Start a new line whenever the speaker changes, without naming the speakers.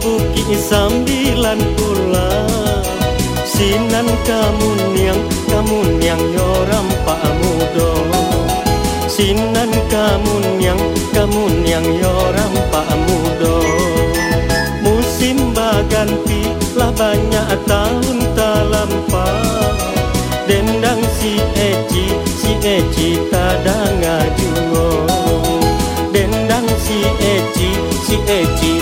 bukit sambilan pula Sinan kamu niang, kamu niang nyoram pakmu do Sinan kamu niang, kamu niang nyoram pakmu do Musim baganti lah banyak tahun tak lampau Dendang si Eci, si Eci tadang ada Dendang si Eci, si Eci